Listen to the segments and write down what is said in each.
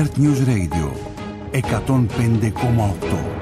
Earth News Radio. 105,8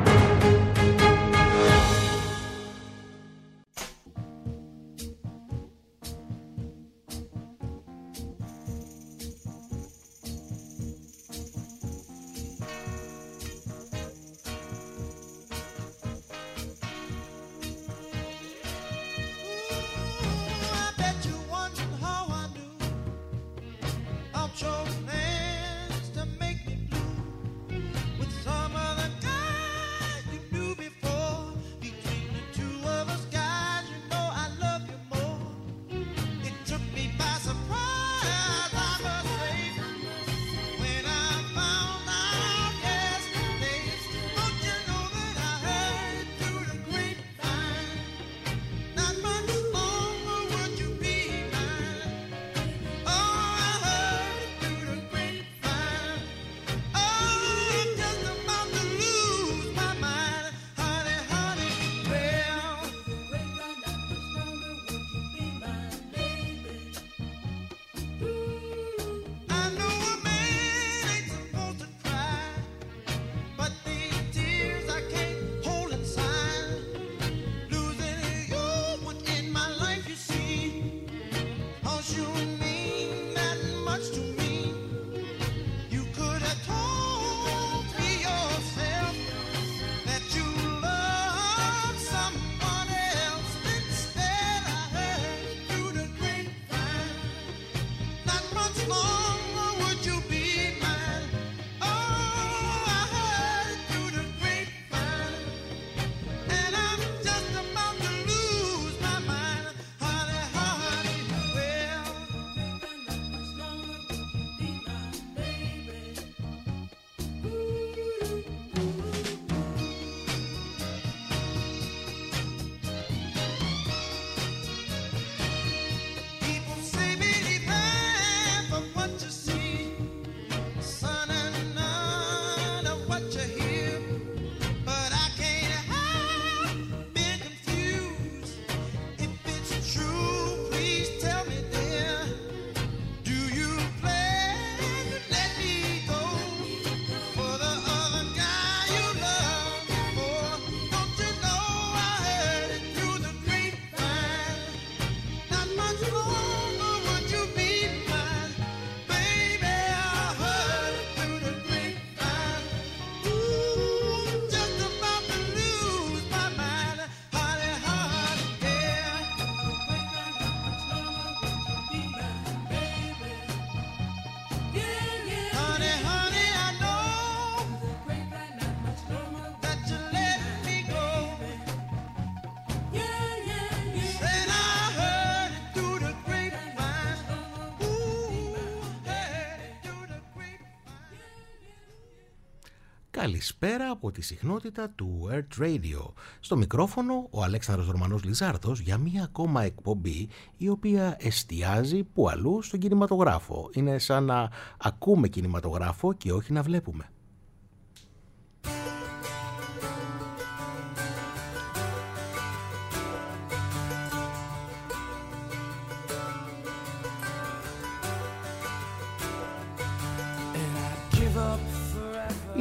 Καλησπέρα από τη συχνότητα του Earth Radio. Στο μικρόφωνο ο Αλέξανδρος Ρωμανός Λιζάρδος για μία ακόμα εκπομπή η οποία εστιάζει που αλλού στον κινηματογράφο. Είναι σαν να ακούμε κινηματογράφο και όχι να βλέπουμε.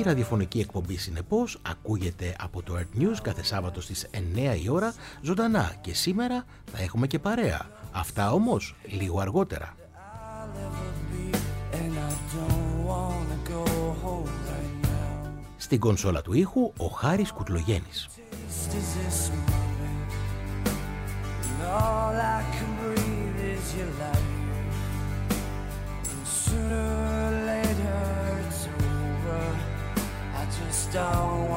Ραδιοφωνική εκπομπή συνεπώς ακούγεται από το Earth News κάθε Σάββατο στις 9 η ώρα ζωντανά και σήμερα θα έχουμε και παρέα. Αυτά όμως λίγο αργότερα. Στην κονσόλα του ήχου ο Χάρης Κουτλογέννης. don't want don't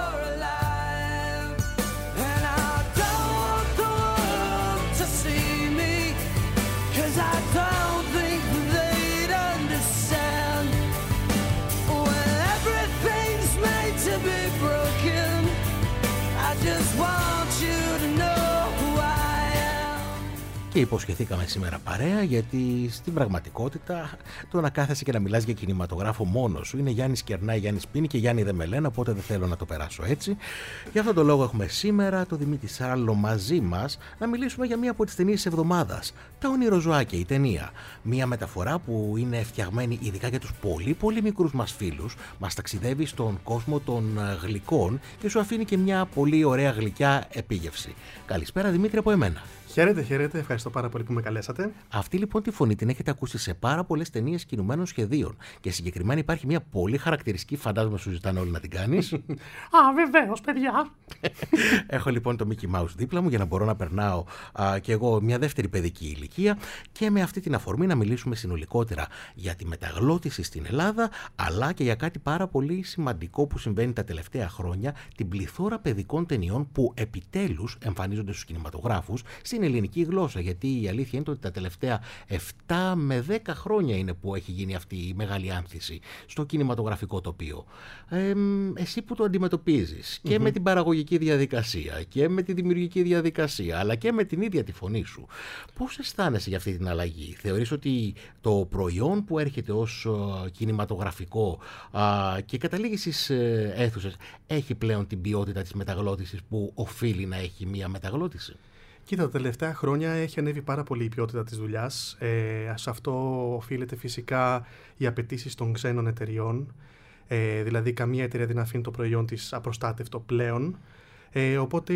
Και υποσχεθήκαμε σήμερα παρέα γιατί στην πραγματικότητα το να κάθεσαι και να μιλάς για κινηματογράφο μόνος σου είναι Γιάννης Κερνά, Γιάννης Πίνη και Γιάννη Δεμελένα οπότε δεν θέλω να το περάσω έτσι. Γι' αυτόν τον λόγο έχουμε σήμερα το Δημήτρη Σάλλο μαζί μας να μιλήσουμε για μία από τις ταινίες της εβδομάδας. Τα ονειροζωάκια, η ταινία. Μία μεταφορά που είναι φτιαγμένη ειδικά για τους πολύ πολύ μικρούς μας φίλους. Μας ταξιδεύει στον κόσμο των ε, γλυκών και σου αφήνει και μια πολύ ωραία γλυκιά επίγευση. Καλησπέρα Δημήτρη από εμένα. Χαίρετε, χαίρετε. Ευχαριστώ πάρα πολύ που με καλέσατε. Αυτή λοιπόν τη φωνή την έχετε ακούσει σε πάρα πολλές ταινίες κινουμένων σχεδίων. Και συγκεκριμένα υπάρχει μια πολύ χαρακτηριστική, φαντάζομαι σου ζητάνε όλοι να την κάνεις. Α, βεβαίως, παιδιά. Έχω λοιπόν το Mickey Mouse δίπλα μου για να μπορώ να περνάω α, και εγώ μια δεύτερη παιδική ηλικία και με αυτή την αφορμή να μιλήσουμε συνολικότερα για τη μεταγλώτηση στην Ελλάδα αλλά και για κάτι πάρα πολύ σημαντικό που συμβαίνει τα τελευταία χρόνια, την πληθώρα παιδικών ταινιών που επιτέλους εμφανίζονται στους κινηματογράφους στην ελληνική γλώσσα. Γιατί η αλήθεια είναι ότι τα τελευταία 7 με 10 χρόνια είναι που έχει γίνει αυτή η μεγάλη άνθηση στο κινηματογραφικό τοπίο. Ε, εσύ που το αντιμετωπίζεις και με την παραγωγική διαδικασία και με τη δημιουργική διαδικασία αλλά και με την ίδια τη φωνή σου. Πώς αισθάνεσαι για αυτή την αλλαγή; Θεωρείς ότι το προϊόν που έρχεται ως ε, κινηματογραφικό α, και καταλήγεις στις ε, αίθουσες έχει πλέον την ποιότητα της μεταγλώτησης που οφείλει να έχει μία μεταγλώτηση; Κοίτα, τα τελευταία χρόνια έχει ανέβει πάρα πολύ η ποιότητα της δουλειάς. Ε, σε αυτό οφείλεται φυσικά οι απαιτήσεις των ξένων εταιριών. Ε, δηλαδή, καμία εταιρεία δεν αφήνει το προϊόν της απροστάτευτο πλέον. Ε, οπότε,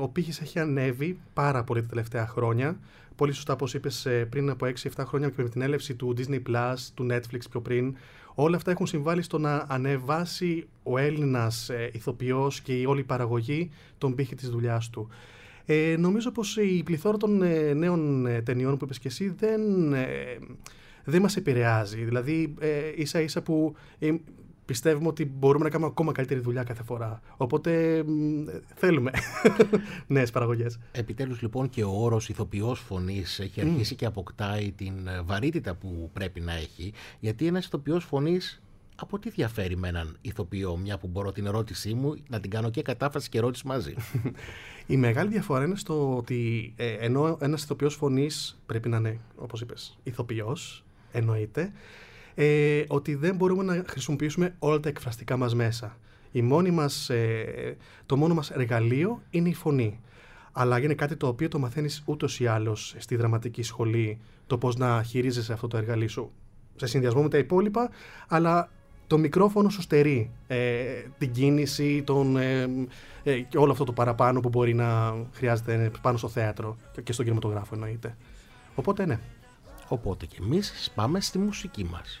ο πύχης έχει ανέβει πάρα πολύ τα τελευταία χρόνια. Πολύ σωστά, όπως είπες, ε, πριν από 6-7 χρόνια και με την έλευση του Disney+, Plus, του Netflix πιο πριν, όλα αυτά έχουν συμβάλει στο να ανεβάσει ο Έλληνας ε, ηθοποιός και η όλη η παραγωγή τον πύχη της δουλειάς του. Ε, νομίζω πως η πληθώρα των ε, νέων ε, ταινιών που είπες και εσύ δεν, ε, δεν μας επηρεάζει. Δηλαδή ε, ίσα ίσα που ε, πιστεύουμε ότι μπορούμε να κάνουμε ακόμα καλύτερη δουλειά κάθε φορά. Οπότε μ, ε, θέλουμε νέες παραγωγές. Επιτέλους λοιπόν και ο όρος ηθοποιός φωνής έχει αρχίσει και αποκτάει την ε, βαρύτητα που πρέπει να έχει γιατί ένας ηθοποιός φωνής από τι διαφέρει με έναν ηθοποιό, μια που μπορώ την ερώτησή μου να την κάνω και κατάφαση και ερώτηση μαζί; Η μεγάλη διαφορά είναι στο ότι ε, ενώ ένας ηθοποιός φωνής πρέπει να είναι, όπως είπες, ηθοποιός, εννοείται, ε, ότι δεν μπορούμε να χρησιμοποιήσουμε όλα τα εκφραστικά μας μέσα. Η μόνη μας, ε, το μόνο μας εργαλείο είναι η φωνή. Αλλά είναι κάτι το οποίο το μαθαίνεις ούτως ή άλλως στη δραματική σχολή, το πώς να χειρίζεσαι αυτό το εργαλείο σου σε συνδυασμό με τα υπόλοιπα, αλλά το μικρόφωνο σου στερεί ε, την κίνηση, τον, ε, ε, και όλο αυτό το παραπάνω που μπορεί να χρειάζεται πάνω στο θέατρο και- και στον κινηματογράφο εννοείται. Οπότε ναι. Οπότε και εμείς πάμε στη μουσική μας.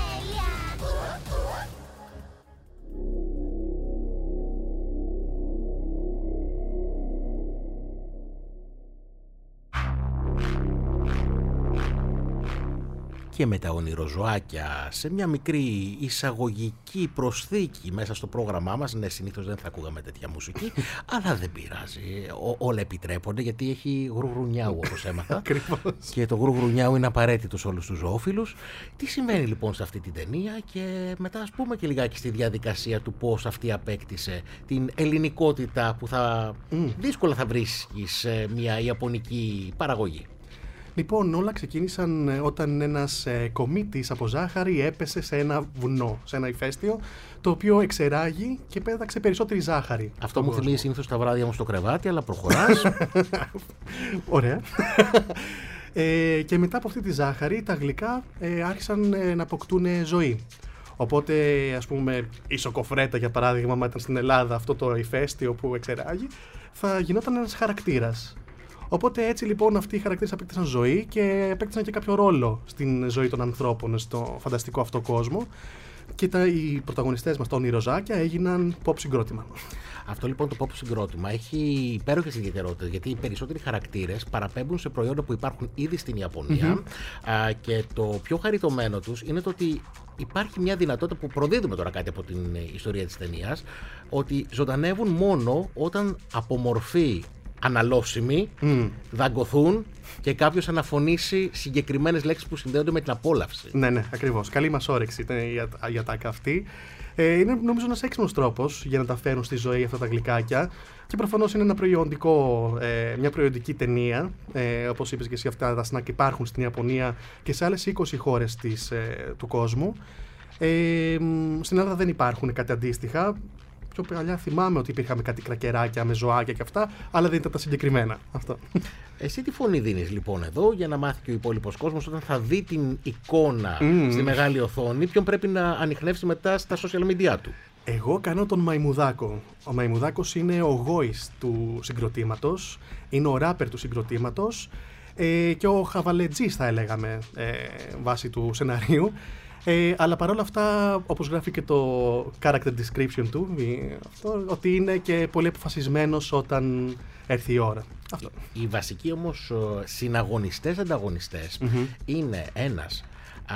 και με τα ονειροζωάκια σε μια μικρή εισαγωγική προσθήκη μέσα στο πρόγραμμά μας. Ναι, συνήθως δεν θα ακούγαμε τέτοια μουσική, αλλά δεν πειράζει. Ό, όλα επιτρέπονται γιατί έχει γρουγρουνιάου όπως έμαθα. Ακριβώς. και το γρουγρουνιάου είναι απαραίτητο σε όλους τους ζωόφιλους. Τι συμβαίνει λοιπόν σε αυτή την ταινία και μετά ας πούμε και λιγάκι στη διαδικασία του πώς αυτή απέκτησε την ελληνικότητα που θα δύσκολα θα βρίσκεις σε μια ιαπωνική παραγωγή. Λοιπόν, όλα ξεκίνησαν ε, όταν ένας ε, κομίτης από ζάχαρη έπεσε σε ένα βουνό, σε ένα ηφαίστειο, το οποίο εξεράγει και πέταξε περισσότερη ζάχαρη. Αυτό στον μου κόσμος. θυμίζει συνήθως τα βράδια μου στο κρεβάτι, αλλά προχωράς. Ωραία. ε, και μετά από αυτή τη ζάχαρη, τα γλυκά ε, άρχισαν ε, να αποκτούν ζωή. Οπότε, ας πούμε, η σοκοφρέτα, για παράδειγμα, άμα ήταν στην Ελλάδα αυτό το ηφαίστειο που εξεράγει, θα γινόταν ένας χαρακτήρας. Οπότε έτσι λοιπόν αυτοί οι χαρακτήρες απέκτησαν ζωή και απέκτησαν και κάποιο ρόλο στην ζωή των ανθρώπων στο φανταστικό αυτό κόσμο. Και τα, οι πρωταγωνιστές μας, τα ονειροζάκια, έγιναν pop συγκρότημα. Αυτό λοιπόν το pop συγκρότημα έχει υπέροχες ιδιαιτερότητες γιατί οι περισσότεροι χαρακτήρες παραπέμπουν σε προϊόντα που υπάρχουν ήδη στην ιαπωνια Α, και το πιο χαριτωμένο τους είναι το ότι υπάρχει μια δυνατότητα που προδίδουμε τώρα κάτι από την ε, ιστορία της ταινίας ότι ζωντανεύουν μόνο όταν από μορφή αναλώσιμη δαγκωθούν και κάποιος αναφωνήσει συγκεκριμένες λέξεις που συνδέονται με την απόλαυση. Ναι, ναι, ακριβώς. Καλή μας όρεξη ήταν η, ατα- η ατάκα αυτή. Ε, είναι νομίζω ένας έξυπνος τρόπος για να τα φέρουν στη ζωή αυτά τα γλυκάκια. Και προφανώς είναι ένα προϊόντικό, ε, μια προϊόντική ταινία. Ε, Όπως είπες και εσύ, αυτά τα σνακ υπάρχουν στην Ιαπωνία και σε άλλες 20 χώρες ε, του κόσμου. Ε, μ, στην Ελλάδα δεν υπάρχουν κάτι αντίστοιχα. Πιο παλιά θυμάμαι ότι υπήρχαν κάτι κρακεράκια με ζωάκια και αυτά, αλλά δεν ήταν τα συγκεκριμένα. Αυτό. Εσύ τι φωνή δίνεις λοιπόν εδώ για να μάθει και ο υπόλοιπος κόσμος όταν θα δει την εικόνα Μμμ. στη μεγάλη οθόνη, ποιον πρέπει να ανοιχνεύσει μετά στα social media του; Εγώ κάνω τον Μαϊμουδάκο. Ο Μαϊμουδάκος είναι ο γόης του συγκροτήματος, είναι ο ράπερ του συγκροτήματος ε, και ο χαβαλετζής θα έλεγαμε ε, βάσει του σεναρίου. Ε, αλλά παρόλα αυτά, όπως γράφει και το character description του, ε, αυτό, ότι είναι και πολύ αποφασισμένος όταν έρθει η ώρα. Αυτό. Οι βασικοί όμως ε, συναγωνιστές ανταγωνιστές είναι ένας α,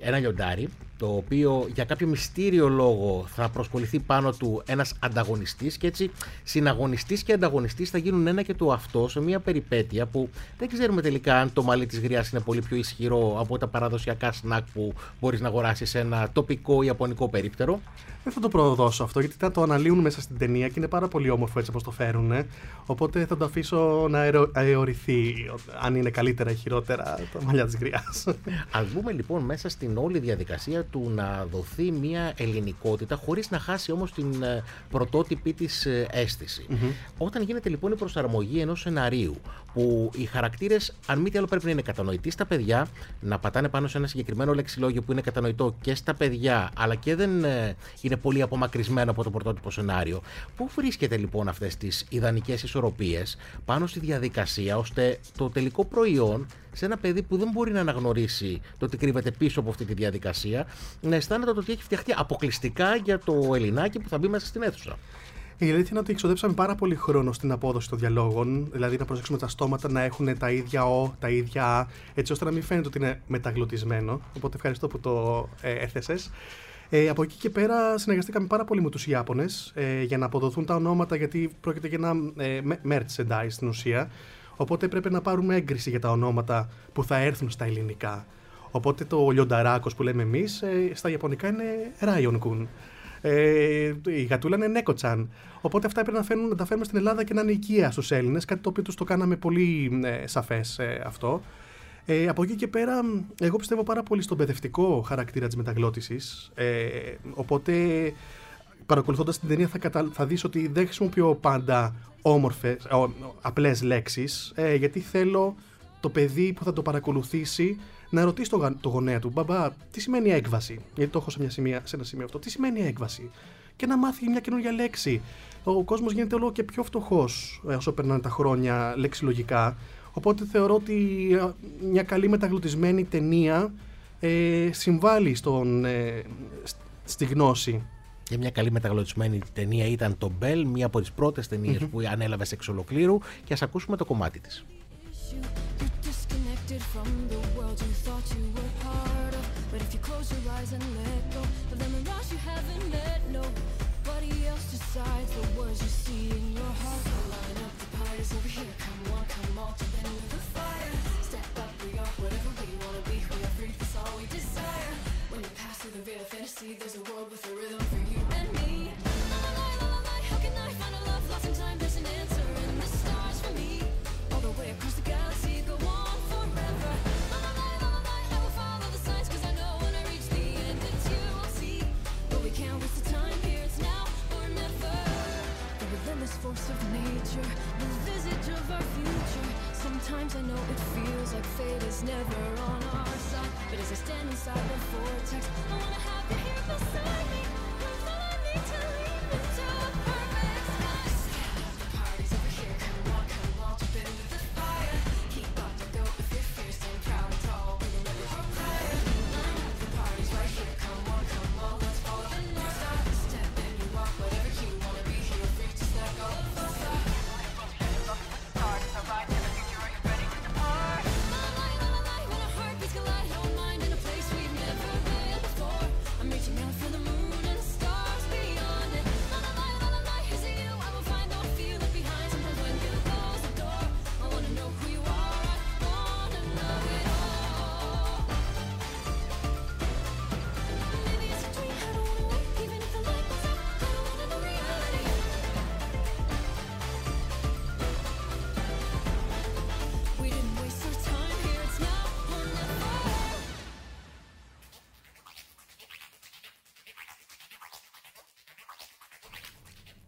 ένα λιοντάρι το οποίο για κάποιο μυστήριο λόγο θα προσκοληθεί πάνω του ένας ανταγωνιστής και έτσι συναγωνιστής και ανταγωνιστής θα γίνουν ένα και το αυτό σε μια περιπέτεια που δεν ξέρουμε τελικά αν το μαλλί της γριάς είναι πολύ πιο ισχυρό από τα παραδοσιακά σνακ που μπορείς να αγοράσεις σε ένα τοπικό ιαπωνικό περίπτερο. Δεν θα το προδώσω αυτό γιατί θα το αναλύουν μέσα στην ταινία και είναι πάρα πολύ όμορφο έτσι όπως το φέρουν. Οπότε θα το αφήσω να αερο- αεωρηθεί αν είναι καλύτερα ή χειρότερα τα μαλλιά της γριάς. Ας δούμε λοιπόν μέσα στην όλη διαδικασία του να δοθεί μια ελληνικότητα χωρίς να χάσει όμως την ε, πρωτότυπη της ε, αίσθηση. Όταν γίνεται λοιπόν η προσαρμογή ενός σεναρίου που οι χαρακτήρες αν μη τι άλλο πρέπει να είναι κατανοητοί στα παιδιά, να πατάνε πάνω σε ένα συγκεκριμένο λεξιλόγιο που είναι κατανοητό και στα παιδιά αλλά και δεν ε, είναι πολύ απομακρυσμένο από το πρωτότυπο σενάριο. Πού βρίσκεται λοιπόν αυτές τις ιδανικές ισορροπίες πάνω στη διαδικασία ώστε το τελικό προϊόν σε ένα παιδί που δεν μπορεί να αναγνωρίσει το τι κρύβεται πίσω από αυτή τη διαδικασία, να αισθάνεται το ότι έχει φτιαχτεί αποκλειστικά για το Ελληνάκι που θα μπει μέσα στην αίθουσα. Η αλήθεια είναι ότι εξοδέψαμε πάρα πολύ χρόνο στην απόδοση των διαλόγων, δηλαδή να προσέξουμε τα στόματα να έχουν τα ίδια ο, τα ίδια α, έτσι ώστε να μην φαίνεται ότι είναι μεταγλωτισμένο. Οπότε ευχαριστώ που το ε, έθεσες. Ε, από εκεί και πέρα συνεργαστήκαμε πάρα πολύ με τους Ιάπωνες ε, για να αποδοθούν τα ονόματα γιατί πρόκειται για ένα ε, με- merchandise στην ουσία. Οπότε πρέπει να πάρουμε έγκριση για τα ονόματα που θα έρθουν στα ελληνικά. Οπότε το λιονταράκος που λέμε εμείς ε, στα Ιαπωνικά είναι Ράιον Kun. Ε, η γατούλα είναι Νέκοτσαν. Οπότε αυτά πρέπει να, φέρνουν, να τα φέρουμε στην Ελλάδα και να είναι οικία στους Έλληνες. Κάτι το οποίο τους το κάναμε πολύ ε, σαφές αυτό. Ε, από εκεί και πέρα, μ, εγώ πιστεύω πάρα πολύ στον παιδευτικό χαρακτήρα της μεταγλώτησης. Ε, οπότε, παρακολουθώντας την ταινία, θα, κατα... θα δεις ότι δεν χρησιμοποιώ πάντα όμορφες, απλές λέξεις, ε, γιατί θέλω το παιδί που θα το παρακολουθήσει να ρωτήσει το, γα- το γονέα του, μπαμπά, τι σημαίνει έκβαση; Γιατί το έχω σε, μια σημεία, σε ένα σημείο αυτό. Τι σημαίνει έκβαση; Και να μάθει μια καινούργια λέξη. Ο κόσμος γίνεται όλο και πιο φτωχός όσο περνάνε τα χρόνια λεξιλογικά. Οπότε θεωρώ ότι ε, μια καλή μεταγλωτισμένη ταινία ε, συμβάλλει στον, ε, σ- στη γνώση. Και μια καλή μεταγλωτισμένη ταινία ήταν το Bell, μία από τις πρώτες ταινίες που ανέλαβε εξ ολοκλήρου και ας ακούσουμε το κομμάτι της. You're disconnected from the there's a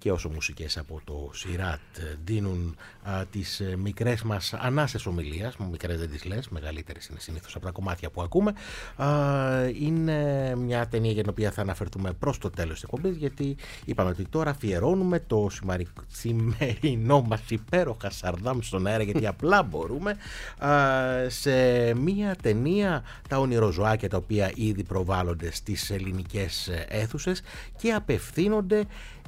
και όσο μουσικές από το Σιράτ δίνουν α, τις ε, μικρές μας ανάσες ομιλίας, μικρές δεν τις λες, μεγαλύτερες είναι συνήθως από τα κομμάτια που ακούμε, α, είναι μια ταινία για την οποία θα αναφερθούμε προς το τέλος της εκπομπής, γιατί είπαμε ότι τώρα αφιερώνουμε το σημαρι- σημερινό μας υπέροχα σαρδάμ στον αέρα, γιατί απλά μπορούμε, α, σε μια ταινία τα ονειροζωάκια τα οποία ήδη προβάλλονται στις ελληνικές ε, αίθουσες και απευθύνονται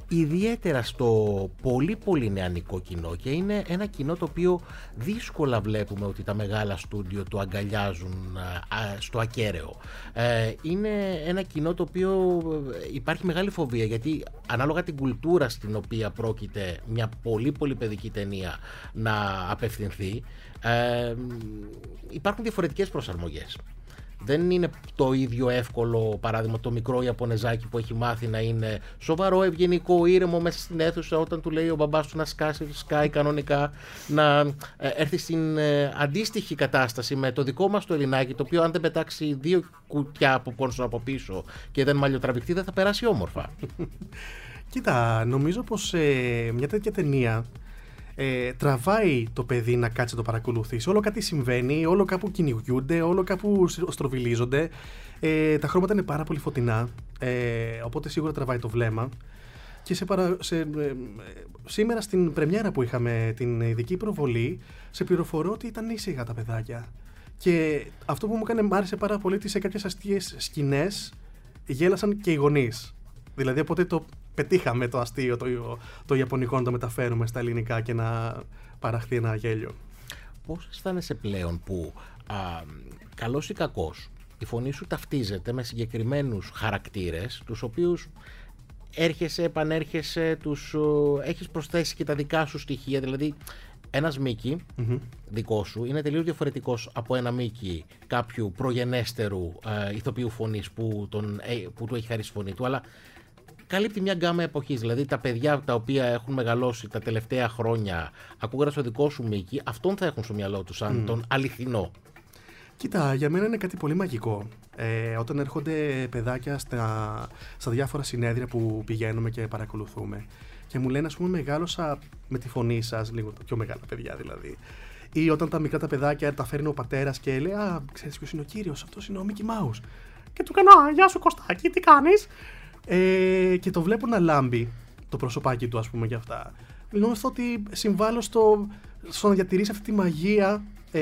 ιδιαίτερα στο πολύ πολύ νεανικό κοινό και είναι ένα κοινό το οποίο δύσκολα βλέπουμε ότι τα μεγάλα στούντιο το αγκαλιάζουν α, α, στο ακέραιο. Ε, είναι ένα κοινό το οποίο ε, υπάρχει μεγάλη φοβία γιατί ανάλογα την κουλτούρα στην οποία πρόκειται μια πολύ πολύ παιδική ταινία να απευθυνθεί ε, υπάρχουν διαφορετικές προσαρμογές. Δεν είναι το ίδιο εύκολο παράδειγμα το μικρό Ιαπωνεζάκι που έχει μάθει να είναι σοβαρό, ευγενικό, ήρεμο μέσα στην αίθουσα όταν του λέει ο μπαμπάς του να σκάσει, σκάει κανονικά, να ε, έρθει στην ε, αντίστοιχη κατάσταση με το δικό μας το Ελληνάκι το οποίο αν δεν πετάξει δύο κουτιά από πόνσο από πίσω και δεν μαλλιοτραβηχτεί δεν θα περάσει όμορφα. Κοίτα, νομίζω πως ε, μια τέτοια ταινία ε, τραβάει το παιδί να κάτσει να το παρακολουθήσει. Όλο κάτι συμβαίνει, όλο κάπου κυνηγούνται, όλο κάπου στροβιλίζονται. Ε, τα χρώματα είναι πάρα πολύ φωτεινά, ε, οπότε σίγουρα τραβάει το βλέμμα. Και σε παρα... σε, ε, ε, σήμερα στην πρεμιέρα που είχαμε την ειδική προβολή, σε πληροφορώ ότι ήταν ήσυχα τα παιδάκια. Και αυτό που μου έκανε, μ' άρεσε πάρα πολύ, ότι σε κάποιες αστείες σκηνές γέλασαν και οι γονείς. Δηλαδή, οπότε το πετύχαμε το αστείο, το, το ιαπωνικό να το μεταφέρουμε στα ελληνικά και να παραχθεί ένα γέλιο. Πώς αισθάνεσαι πλέον που α, καλός ή κακός η φωνή σου ταυτίζεται με συγκεκριμένους χαρακτήρες τους οποίους έρχεσαι, επανέρχεσαι, τους, ο, έχεις προσθέσει και τα δικά σου στοιχεία δηλαδή ένας Μίκη δικός σου είναι τελείως διαφορετικός από ένα Μίκη κάποιου προγενέστερου ε, ηθοποιού φωνής που, τον, ε, που του έχει χαρίσει φωνή του αλλά καλύπτει μια γκάμα εποχής. Δηλαδή τα παιδιά τα οποία έχουν μεγαλώσει τα τελευταία χρόνια ακούγοντας το δικό σου Μίκη, αυτόν θα έχουν στο μυαλό τους σαν τον αληθινό. Κοίτα, για μένα είναι κάτι πολύ μαγικό. Ε, όταν έρχονται παιδάκια στα, στα διάφορα συνέδρια που πηγαίνουμε και παρακολουθούμε και μου λένε, ας πούμε, μεγάλωσα με τη φωνή σας, λίγο τα πιο μεγάλα παιδιά δηλαδή. Ή όταν τα μικρά τα παιδάκια τα φέρνει ο πατέρας και λέει Α, ξέρεις ποιος είναι ο κύριος, αυτός είναι ο Μίκη Μάου. Και του κάνω, Α, γεια σου Κωστάκη, τι κάνεις; Ε, και το βλέπω να λάμπει το προσωπάκι του, ας πούμε, για αυτά. Νιώθω ότι συμβάλλω στο, στο να διατηρήσει αυτή τη μαγεία ε,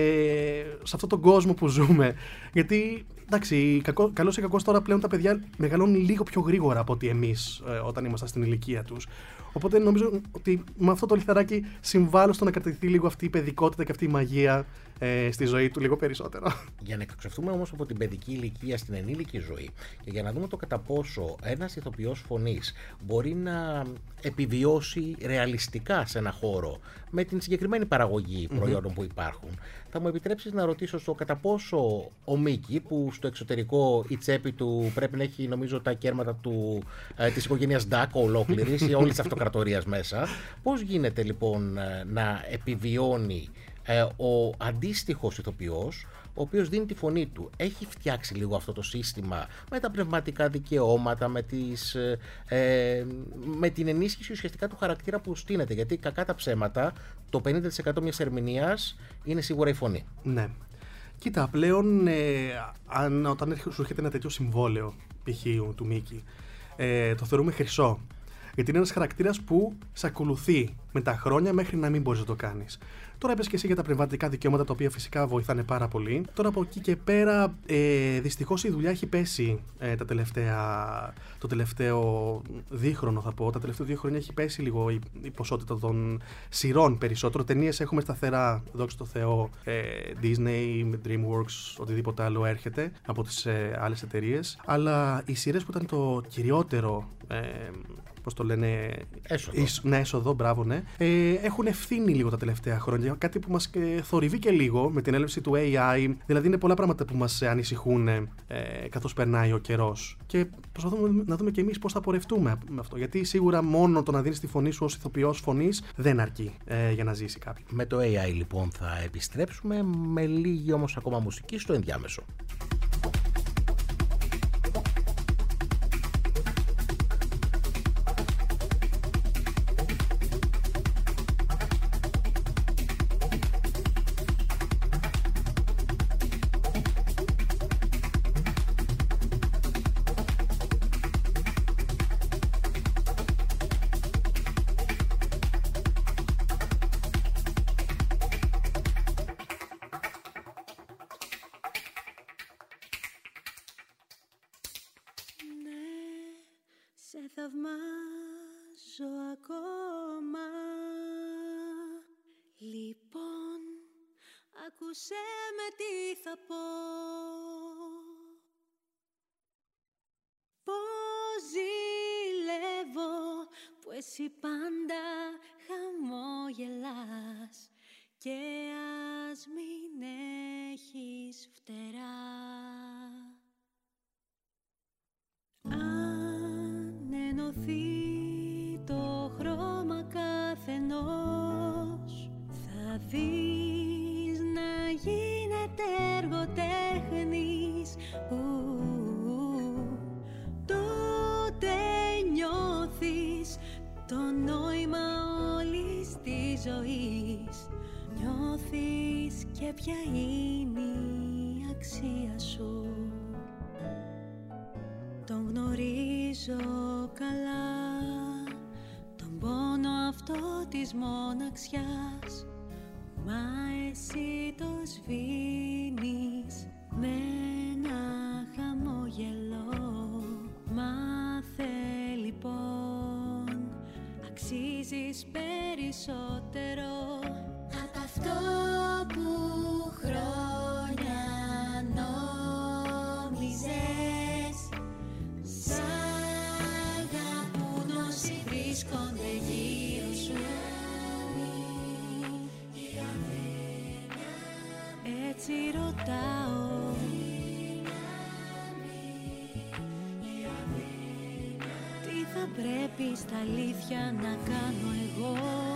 σε αυτόν τον κόσμο που ζούμε. Γιατί, εντάξει, κακό, καλός ή κακός τώρα πλέον τα παιδιά μεγαλώνουν λίγο πιο γρήγορα από ότι εμείς ε, όταν ήμασταν στην ηλικία τους. Οπότε νομίζω ότι με αυτό το λιθαράκι συμβάλλω στο να κρατηθεί λίγο αυτή η παιδικότητα και αυτή η μαγεία ε, στη ζωή του λίγο περισσότερο. Για να εκτοξευτούμε όμως από την παιδική ηλικία στην ενήλικη ζωή και για να δούμε το κατά πόσο ένας ηθοποιός φωνής μπορεί να επιβιώσει ρεαλιστικά σε ένα χώρο με την συγκεκριμένη παραγωγή προϊόντων που υπάρχουν, θα μου επιτρέψεις να ρωτήσω στο κατά πόσο ο Μίκη, που στο εξωτερικό η τσέπη του πρέπει να έχει νομίζω τα κέρματα του, ε, της οικογένειας Ντάκο ολόκληρης ή όλης της αυτοκρατορίας μέσα, πώς γίνεται λοιπόν ε, να επιβιώνει ε, ο αντίστοιχος ηθοποιός ο οποίος δίνει τη φωνή του έχει φτιάξει λίγο αυτό το σύστημα με τα πνευματικά δικαιώματα με, τις, ε, ε, με την ενίσχυση ουσιαστικά του χαρακτήρα που στείνεται γιατί κακά τα ψέματα το 50% μιας ερμηνείας είναι σίγουρα η φωνή Ναι. Κοίτα, πλέον ε, αν, όταν έρχε- σου έρχεται ένα τέτοιο συμβόλαιο π.χ. του Μίκη, ε, το θεωρούμε χρυσό. Γιατί είναι ένας χαρακτήρας που σε ακολουθεί με τα χρόνια μέχρι να μην μπορείς να το κάνεις. Τώρα είπες και εσύ για τα πνευματικά δικαιώματα τα οποία φυσικά βοηθάνε πάρα πολύ. Τώρα από εκεί και πέρα, ε, δυστυχώς η δουλειά έχει πέσει ε, τα τελευταία, το τελευταίο δίχρονο, θα πω. Τα τελευταία δύο χρόνια έχει πέσει λίγο η, η ποσότητα των σειρών περισσότερο. Ταινίες έχουμε σταθερά, δόξα τω Θεώ, ε, Disney, DreamWorks, οτιδήποτε άλλο έρχεται από τις ε, άλλες εταιρείες. Αλλά οι σειρές που ήταν το κυριότερο. Ε, Πώς το λένε, Έσοδο. Ίσ- ναι, έσοδο, μπράβο, ναι. Ε, έχουν ευθύνη λίγο τα τελευταία χρόνια. Κάτι που μας ε, θορυβεί και λίγο με την έλευση του AI. Δηλαδή, είναι πολλά πράγματα που μας ανησυχούν ε, καθώς περνάει ο καιρός. Και προσπαθούμε να δούμε και εμείς πώς θα πορευτούμε με αυτό. Γιατί σίγουρα μόνο το να δίνεις τη φωνή σου ως ηθοποιός φωνής δεν αρκεί ε, για να ζήσει κάποιος. Με το AI λοιπόν θα επιστρέψουμε με λίγη όμως ακόμα μουσική στο ενδιάμεσο. Θαυμάζω ακόμα. Λοιπόν, άκουσέ με τι θα πω. Πώς ζηλεύω που εσύ πάντα χαμόγελας Και μοναξιάς Μα εσύ το σβήνεις Με ένα χαμόγελο. Μάθε λοιπόν Αξίζεις περισσότερο ρωτάω Τι θα πρέπει στα αλήθεια να κάνω εγώ;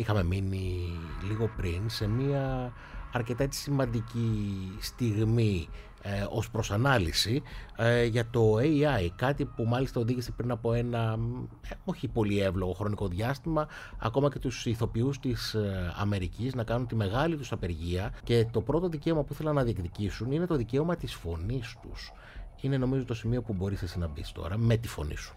Είχαμε μείνει λίγο πριν σε μια αρκετά έτσι σημαντική στιγμή ε, ως προς ανάλυση ε, για το AI, κάτι που μάλιστα οδήγησε πριν από ένα ε, όχι πολύ εύλογο χρονικό διάστημα ακόμα και τους ηθοποιούς της ε, Αμερικής να κάνουν τη μεγάλη τους απεργία και το πρώτο δικαίωμα που ήθελαν να διεκδικήσουν είναι το δικαίωμα της φωνής τους. Είναι νομίζω το σημείο που μπορείς εσύ να μπεις τώρα με τη φωνή σου.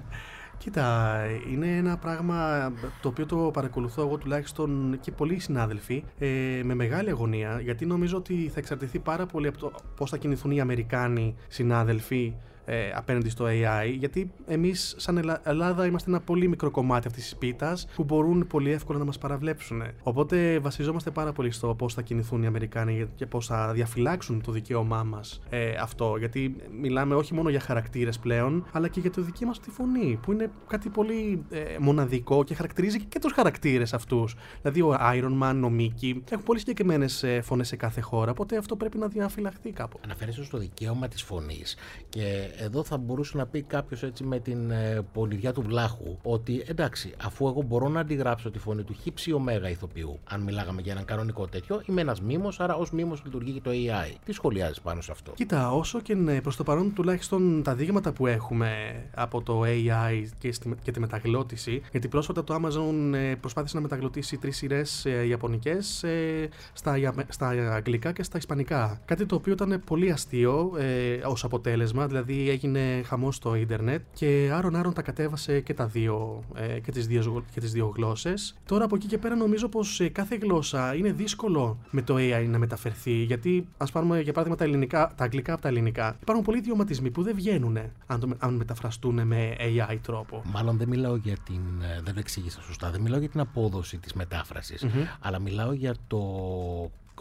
Κοίτα, είναι ένα πράγμα το οποίο το παρακολουθώ εγώ τουλάχιστον και πολλοί συνάδελφοι ε, με μεγάλη αγωνία γιατί νομίζω ότι θα εξαρτηθεί πάρα πολύ από το πώς θα κινηθούν οι Αμερικάνοι συνάδελφοι ε, απέναντι στο AI, γιατί εμείς, σαν Ελλά- Ελλάδα, είμαστε ένα πολύ μικρό κομμάτι αυτής της πίτας που μπορούν πολύ εύκολα να μας παραβλέψουν. Οπότε βασιζόμαστε πάρα πολύ στο πώς θα κινηθούν οι Αμερικάνοι και πώς θα διαφυλάξουν το δικαίωμά μας ε, αυτό. Γιατί μιλάμε όχι μόνο για χαρακτήρες πλέον, αλλά και για το δική μας τη φωνή, που είναι κάτι πολύ ε, μοναδικό και χαρακτηρίζει και τους χαρακτήρες αυτούς. Δηλαδή, ο Iron Man, ο Mickey, έχουν πολύ συγκεκριμένες φωνές σε κάθε χώρα, οπότε αυτό πρέπει να διαφυλαχθεί κάπου. Αναφέρεσαι στο δικαίωμα της φωνής και εδώ θα μπορούσε να πει κάποιος έτσι με την ε, πολυδιά του βλάχου ότι εντάξει αφού εγώ μπορώ να αντιγράψω τη φωνή του χύψη ωμέγα ηθοποιού αν μιλάγαμε για έναν κανονικό τέτοιο είμαι ένας μήμος άρα ως μήμος λειτουργεί και το AI. Τι σχολιάζεις πάνω σε αυτό; Κοίτα, όσο και ναι, προς το παρόν τουλάχιστον τα δείγματα που έχουμε από το AI και, στη, και τη μεταγλώτηση, γιατί πρόσφατα το Amazon ε, προσπάθησε να μεταγλωτήσει τρεις σειρές ε, ιαπωνικές ε, στα, Ια- στα αγγλικά και στα ισπανικά. Κάτι το οποίο ήταν πολύ αστείο ε, ως αποτέλεσμα, δηλαδή έγινε χαμός στο ίντερνετ και άρον άρον τα κατέβασε και τα δύο, ε, και, τις δύο, και τις δύο γλώσσες. Τώρα από εκεί και πέρα νομίζω πως ε, κάθε γλώσσα είναι δύσκολο με το AI να μεταφερθεί, γιατί ας πάρουμε για παράδειγμα τα, ελληνικά, τα αγγλικά από τα ελληνικά. Υπάρχουν πολλοί ιδιωματισμοί που δεν βγαίνουν αν, το, αν μεταφραστούν με AI τρόπο. Μάλλον δεν μιλάω για την. ε, Δεν το εξήγησα σωστά. Δεν μιλάω για την απόδοση της μεταφραση αλλά μιλάω για το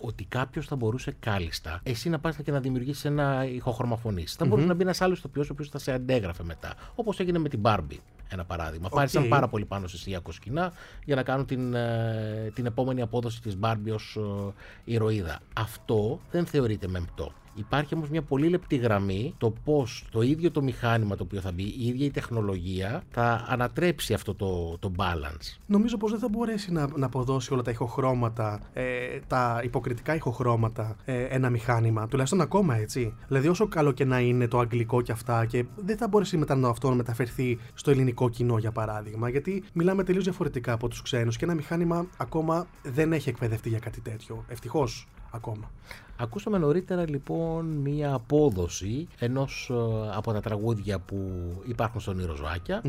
ότι κάποιος θα μπορούσε κάλλιστα εσύ να πας και να δημιουργήσεις ένα ηχοχρώμα φωνής. Θα μπορούσε να μπει ένας άλλος ηθοποιό ο οποίος θα σε αντέγραφε μετά. Όπως έγινε με την Barbie. Ένα παράδειγμα. Οκ. Πάρησαν πάρα πολύ πάνω σε σιγά σκηνά για να κάνουν την, ε, την επόμενη απόδοση της Barbie ως ε, ηρωίδα. Αυτό δεν θεωρείται μεμπτό. Υπάρχει όμως μια πολύ λεπτή γραμμή το πώς το ίδιο το μηχάνημα το οποίο θα μπει, η ίδια η τεχνολογία θα ανατρέψει αυτό το, το balance. Νομίζω πως δεν θα μπορέσει να, να αποδώσει όλα τα ηχοχρώματα, ε, τα υποκριτικά ηχοχρώματα, ε, ένα μηχάνημα. Τουλάχιστον ακόμα έτσι. Δηλαδή, όσο καλό και να είναι το αγγλικό και αυτά, και δεν θα μπορέσει μετά να αυτό να μεταφερθεί στο ελληνικό κοινό, για παράδειγμα. Γιατί μιλάμε τελείως διαφορετικά από τους ξένους και ένα μηχάνημα ακόμα δεν έχει εκπαιδευτεί για κάτι τέτοιο. Ευτυχώς ακόμα. Ακούσαμε νωρίτερα λοιπόν μία απόδοση ενός ε, από τα τραγούδια που υπάρχουν στον Ηρωζωάκια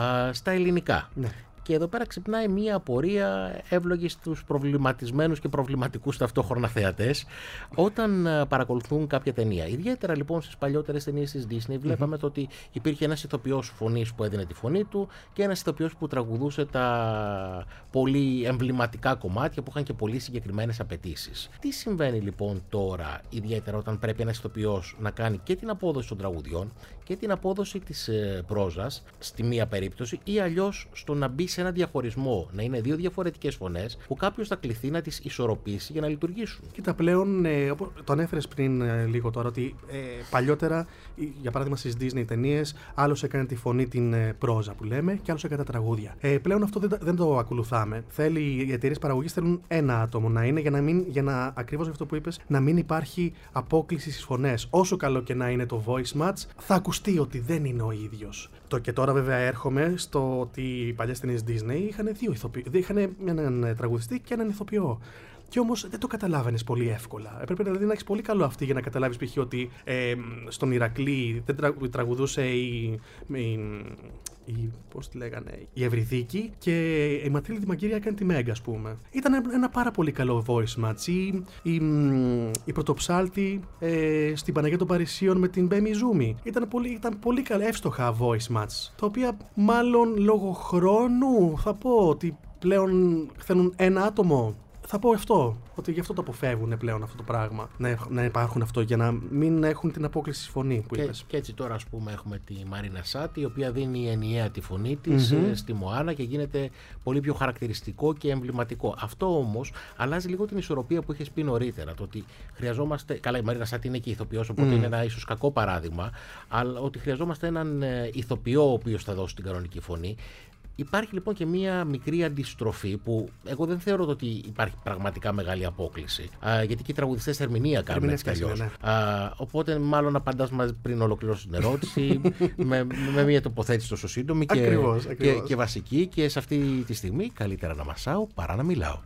α, στα ελληνικά. Ναι. Και εδώ πέρα ξυπνάει μία απορία εύλογης στους προβληματισμένους και προβληματικούς ταυτόχρονα θεατές όταν ε, παρακολουθούν κάποια ταινία. Ιδιαίτερα λοιπόν στις παλιότερες ταινίες της Disney βλέπαμε το ότι υπήρχε ένας ηθοποιός φωνής που έδινε τη φωνή του και ένας ηθοποιός που τραγουδούσε τα πολύ εμβληματικά κομμάτια που είχαν και πολύ συγκεκριμένες απαιτήσεις. Τι συμβαίνει λοιπόν τώρα, ιδιαίτερα όταν πρέπει ένας ηθοποιός να κάνει και την απόδοση των τραγουδιών και την απόδοση της ε, πρόζας στη μία περίπτωση ή αλλιώς στο να μπει σε ένα διαχωρισμό, να είναι δύο διαφορετικές φωνές που κάποιος θα κληθεί να τις ισορροπήσει για να λειτουργήσουν. Κοίτα, πλέον, ε, όπως το ανέφερε πριν ε, λίγο τώρα, ότι ε, παλιότερα, ε, για παράδειγμα στις Disney ταινίες, άλλος έκανε τη φωνή την ε, πρόζα που λέμε και άλλος έκανε τα τραγούδια. Ε, πλέον αυτό δεν, τα- δεν το ακολουθάμε. Θέλει, οι εταιρείες παραγωγής θέλουν ένα άτομο να είναι για να μην, για να ακριβώς αυτό που είπες, να μην υπάρχει απόκληση στις φωνές. Όσο καλό και να είναι το voice match, θα ακουστεί ότι δεν είναι ο ίδιος. Το και τώρα βέβαια έρχομαι στο ότι οι παλιές ταινίες Disney είχαν δύο ηθοποιού. Είχαν έναν ε, τραγουδιστή και έναν ηθοποιό. Και όμως δεν το καταλάβαινες πολύ εύκολα. Έπρεπε δηλαδή να έχεις πολύ καλό αυτή για να καταλάβεις π.χ. ότι ε, στον Ηρακλή δεν τρα- τραγουδούσε η. η, η πώς τη λέγανε, η Ευρυδίκη και η Ματρίλη Μαγκύρια έκανε τη Μέγκα, ας πούμε. Ήταν ένα- ένα πάρα πολύ καλό voice match. Η, η, μ, η πρωτοψάλτη ε, στην Παναγία των Παρισίων με την Μπέμι Ζούμι. Ήταν πολύ, ήταν πολύ καλά, εύστοχα voice match. Τα οποία μάλλον λόγω χρόνου θα πω ότι πλέον θέλουν ένα άτομο θα πω αυτό. Ότι γι' αυτό το αποφεύγουν πλέον αυτό το πράγμα. Να, έχ- να υπάρχουν αυτό για να μην έχουν την απόκληση στη φωνή που Και, είπες. και έτσι τώρα ας πούμε έχουμε τη Μαρίνα Σάτι η οποία δίνει ενιαία τη φωνή της ε, στη Μωάνα και γίνεται πολύ πιο χαρακτηριστικό και εμβληματικό. Αυτό όμως αλλάζει λίγο την ισορροπία που είχες πει νωρίτερα. Το ότι χρειαζόμαστε, καλά η Μαρίνα Σάτι είναι και ηθοποιός οπότε είναι ένα ίσως κακό παράδειγμα αλλά ότι χρειαζόμαστε έναν ε, ηθοποιό ο οποίος θα δώσει την κανονική φωνή Υπάρχει λοιπόν και μία μικρή αντιστροφή που εγώ δεν θεωρώ ότι υπάρχει πραγματικά μεγάλη απόκληση. Α, γιατί και οι τραγουδιστές ερμηνεία κάνουν Ερμηνείες έτσι κι αλλιώς. κάνουν, Α, Οπότε μάλλον απαντάς πριν ολοκληρώσω την ερώτηση με, με μία τοποθέτηση τόσο σύντομη και, Ακριβώς, και, ακριβώς. και βασική και σε αυτή τη στιγμή καλύτερα να μασάω παρά να μιλάω.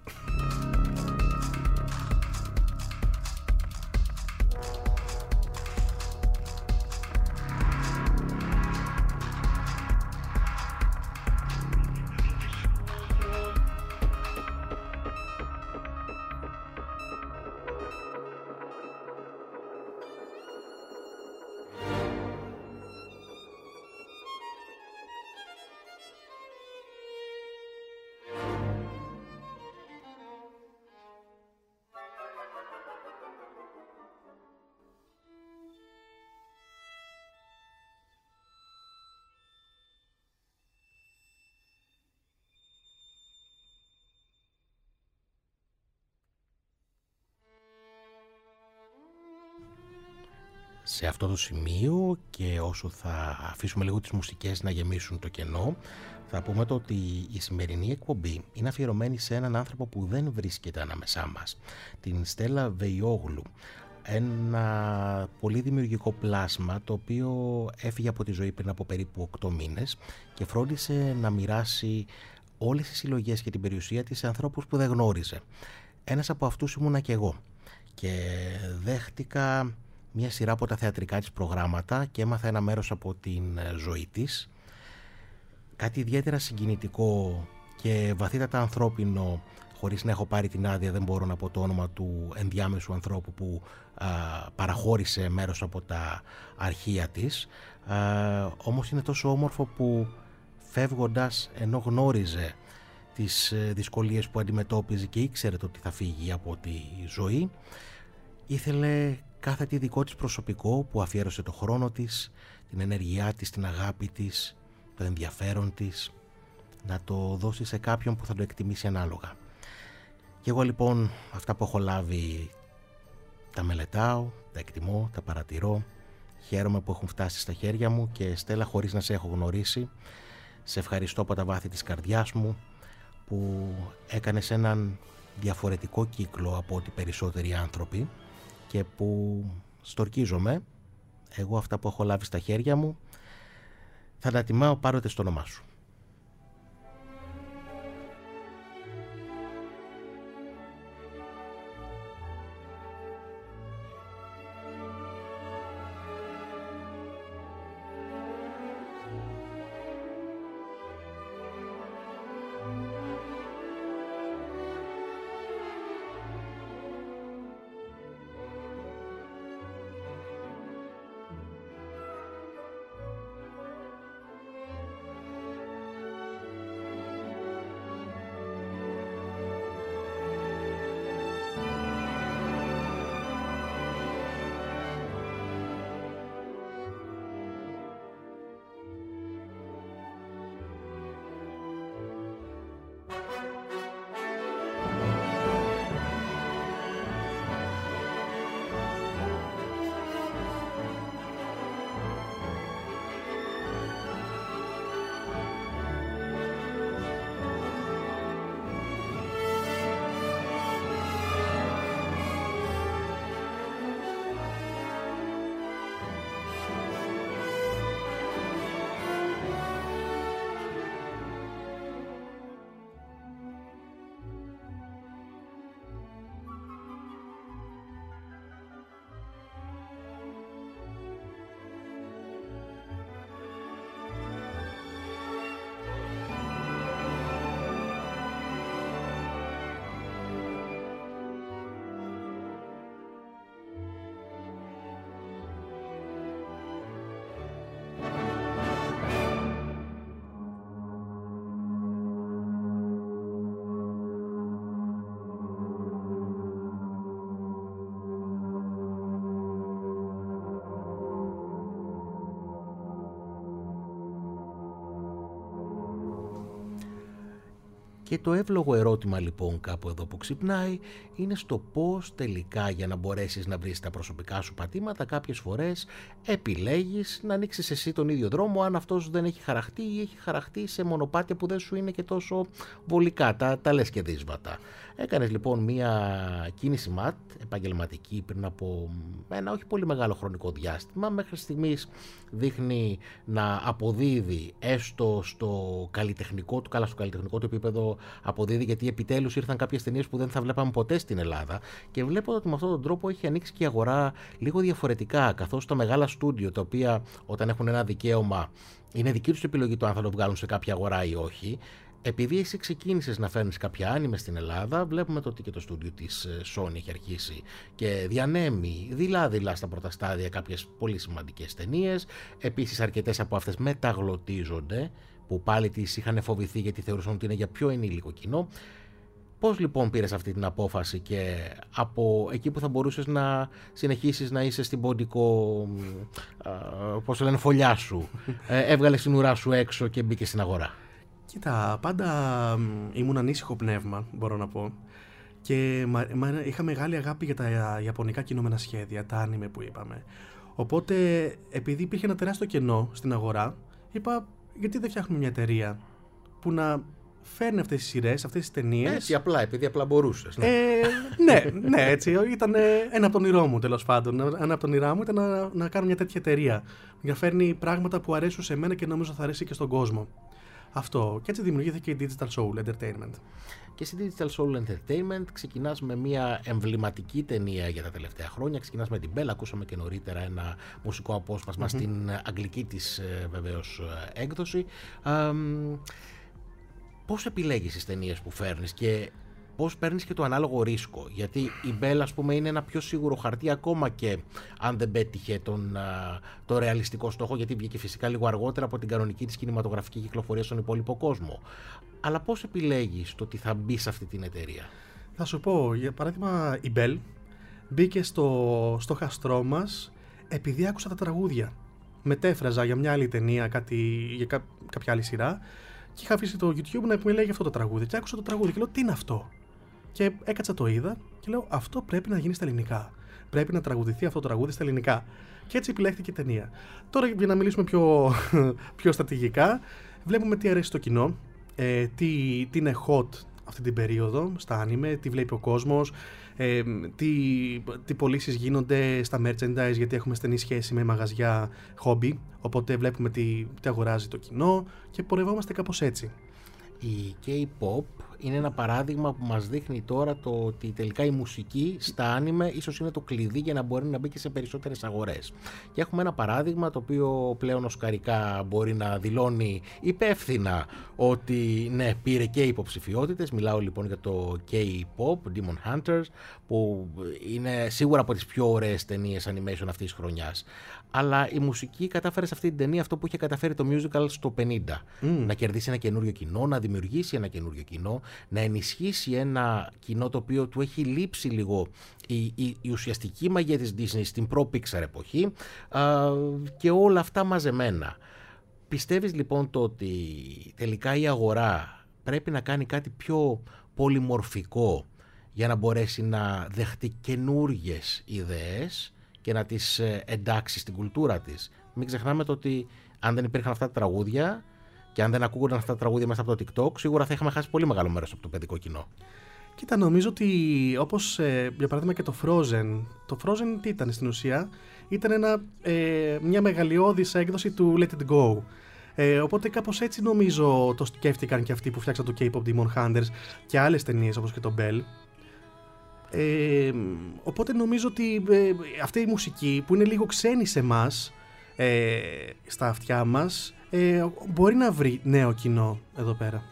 Σε αυτό το σημείο και όσο θα αφήσουμε λίγο τις μουσικές να γεμίσουν το κενό θα πούμε το ότι η σημερινή εκπομπή είναι αφιερωμένη σε έναν άνθρωπο που δεν βρίσκεται ανάμεσά μας την Στέλλα Βεϊόγλου ένα πολύ δημιουργικό πλάσμα το οποίο έφυγε από τη ζωή πριν από περίπου 8 μήνες και φρόντισε να μοιράσει όλες τις συλλογές και την περιουσία της σε ανθρώπους που δεν γνώριζε. Ένας από αυτούς ήμουνα και εγώ και δέχτηκα μια σειρά από τα θεατρικά της προγράμματα και έμαθα ένα μέρος από την ε, ζωή της. Κάτι ιδιαίτερα συγκινητικό και βαθύτατα ανθρώπινο χωρίς να έχω πάρει την άδεια δεν μπορώ να πω το όνομα του ενδιάμεσου ανθρώπου που α, παραχώρησε μέρος από τα αρχεία της α, όμως είναι τόσο όμορφο που φεύγοντας ενώ γνώριζε τις ε, δυσκολίες που αντιμετώπιζε και ήξερε το ότι θα φύγει από τη ζωή ήθελε κάθε τι δικό της προσωπικό που αφιέρωσε το χρόνο της, την ενεργειά της, την αγάπη της, το ενδιαφέρον της να το δώσει σε κάποιον που θα το εκτιμήσει ανάλογα. Και εγώ λοιπόν αυτά που έχω λάβει τα μελετάω, τα εκτιμώ, τα παρατηρώ, χαίρομαι που έχουν φτάσει στα χέρια μου και Στέλλα χωρίς να σε έχω γνωρίσει, σε ευχαριστώ από τα βάθη της καρδιάς μου που έκανες έναν διαφορετικό κύκλο από ό,τι περισσότεροι άνθρωποι και που στορκίζομαι εγώ αυτά που έχω λάβει στα χέρια μου θα τα τιμάω πάροτε στο όνομά σου. Και το εύλογο ερώτημα λοιπόν κάπου εδώ που ξυπνάει είναι στο πώς τελικά για να μπορέσεις να βρεις τα προσωπικά σου πατήματα κάποιες φορές επιλέγεις να ανοίξεις εσύ τον ίδιο δρόμο αν αυτός δεν έχει χαραχτεί ή έχει χαραχτεί σε μονοπάτια που δεν σου είναι και τόσο βολικά, τα, τα λες και δύσβατα. Έκανες λοιπόν μία κίνηση ματ επαγγελματική πριν από ένα όχι πολύ μεγάλο χρονικό διάστημα. Μέχρι στιγμής δείχνει να αποδίδει έστω στο καλλιτεχνικό του, καλά στο καλλιτεχνικό του επίπεδο αποδίδει γιατί επιτέλους ήρθαν κάποιες ταινίες που δεν θα βλέπαμε ποτέ στην Ελλάδα. Και βλέπω ότι με αυτόν τον τρόπο έχει ανοίξει και η αγορά λίγο διαφορετικά καθώς τα μεγάλα στούντιο τα οποία όταν έχουν ένα δικαίωμα είναι δική τους επιλογή το αν θα το βγάλουν σε κάποια αγορά ή όχι. Επειδή εσύ ξεκίνησες να φέρνεις κάποια άνιμε στην Ελλάδα, βλέπουμε το ότι και το στούντιο της ε, Sony έχει αρχίσει και διανέμει δειλά-δειλά στα πρώτα στάδια κάποιες πολύ σημαντικές ταινίες. Επίσης αρκετές από αυτές μεταγλωτίζονται, που πάλι τις είχαν φοβηθεί γιατί θεωρούσαν ότι είναι για πιο ενήλικο κοινό. Πώς λοιπόν πήρες αυτή την απόφαση και από εκεί που θα μπορούσες να συνεχίσεις να είσαι στην ποντικό, πώς λένε, φωλιά σου, ε, έβγαλες την ουρά σου έξω και μπήκες στην αγορά; Κοίτα, πάντα μ, ήμουν ανήσυχο πνεύμα, μπορώ να πω. Και μα, μα- είχα μεγάλη αγάπη για τα ιαπωνικά κινούμενα σχέδια, τα άνιμε που είπαμε. Οπότε, επειδή υπήρχε ένα τεράστιο κενό στην αγορά, είπα γιατί δεν φτιάχνουμε μια εταιρεία που να φέρνει αυτές τις σειρές, αυτές τις ταινίες; Έτσι απλά, επειδή απλά μπορούσες. ναι. Ε, ναι, ναι, έτσι. Ήταν ε, ένα από τον όνειρό μου τέλος πάντων. Ένα από τον όνειρά μου ήταν να, να κάνω μια τέτοια εταιρεία. Για να φέρνει πράγματα που αρέσουν σε μένα και νομίζω θα αρέσει και στον κόσμο. Αυτό. Και έτσι δημιουργήθηκε η Digital Soul Entertainment. Και στη Digital Soul Entertainment ξεκινάς με μια εμβληματική ταινία για τα τελευταία χρόνια. Ξεκινάς με την Bell, ακούσαμε και νωρίτερα ένα μουσικό απόσπασμα στην αγγλική της ε, βεβαίως ε, έκδοση. Α, μ, πώς επιλέγεις τις ταινίες που φέρνεις και πώς παίρνεις και το ανάλογο ρίσκο. Γιατί η Bell ας πούμε είναι ένα πιο σίγουρο χαρτί ακόμα και αν δεν πέτυχε τον, α, το ρεαλιστικό στόχο γιατί βγήκε φυσικά λίγο αργότερα από την κανονική της κινηματογραφική κυκλοφορία στον υπόλοιπο κόσμο. Αλλά πώς επιλέγεις το ότι θα μπει σε αυτή την εταιρεία; Θα σου πω, για παράδειγμα, η Bell μπήκε στο, στο χαστρό μας επειδή άκουσα τα τραγούδια. Μετέφραζα για μια άλλη ταινία, κάτι, για κά- κάποια άλλη σειρά και είχα αφήσει το YouTube να μου λέγει αυτό το τραγούδι. Και άκουσα το τραγούδι και λέω: Τι είναι αυτό; Και έκατσα το είδα και λέω: Αυτό πρέπει να γίνει στα ελληνικά. Πρέπει να τραγουδηθεί αυτό το τραγούδι στα ελληνικά. Και έτσι επιλέχθηκε η ταινία. Τώρα για να μιλήσουμε πιο, πιο στρατηγικά, βλέπουμε τι αρέσει στο κοινό, ε, τι, τι είναι hot αυτή την περίοδο στα άνιμε, τι βλέπει ο κόσμος, ε, τι, τι πωλήσεις γίνονται στα merchandise γιατί έχουμε στενή σχέση με μαγαζιά hobby, οπότε βλέπουμε τι, τι αγοράζει το κοινό και πορευόμαστε κάπως έτσι. Η K-pop είναι ένα παράδειγμα που μας δείχνει τώρα το ότι τελικά η μουσική στα άνιμε ίσως είναι το κλειδί για να μπορεί να μπει και σε περισσότερες αγορές. Και έχουμε ένα παράδειγμα το οποίο πλέον οσκαρικά μπορεί να δηλώνει υπεύθυνα ότι ναι πήρε και υποψηφιότητες. Μιλάω λοιπόν για το K-pop, Demon Hunters, που είναι σίγουρα από τις πιο ωραίες ταινίες animation αυτής της χρονιάς. Αλλά η μουσική κατάφερε σε αυτή την ταινία αυτό που είχε καταφέρει το musical στο 50. Να κερδίσει ένα καινούριο κοινό, να δημιουργήσει ένα καινούριο κοινό, να ενισχύσει ένα κοινό το οποίο του έχει λείψει λίγο η, η, η ουσιαστική μαγεία της Disney στην προ-Pixar εποχή α, και όλα αυτά μαζεμένα. Πιστεύεις λοιπόν το ότι τελικά η αγορά πρέπει να κάνει κάτι πιο πολυμορφικό για να μπορέσει να δεχτεί καινούριε ιδέες; Και να τις ε, εντάξει στην κουλτούρα της. Μην ξεχνάμε το ότι αν δεν υπήρχαν αυτά τα τραγούδια και αν δεν ακούγονταν αυτά τα τραγούδια μέσα από το TikTok, σίγουρα θα είχαμε χάσει πολύ μεγάλο μέρος από το παιδικό κοινό. Κοίτα, νομίζω ότι όπως ε, για παράδειγμα και το Frozen, το Frozen τι ήταν στην ουσία, ήταν ένα, ε, μια μεγαλειώδης έκδοση του Let It Go. Ε, οπότε κάπως έτσι νομίζω το σκέφτηκαν και αυτοί που φτιάξαν το K-pop Demon Hunters και άλλες ταινίες όπως και το Bell. Ε, οπότε νομίζω ότι ε, αυτή η μουσική που είναι λίγο ξένη σε μας ε, στα αυτιά μας ε, μπορεί να βρει νέο κοινό εδώ πέρα.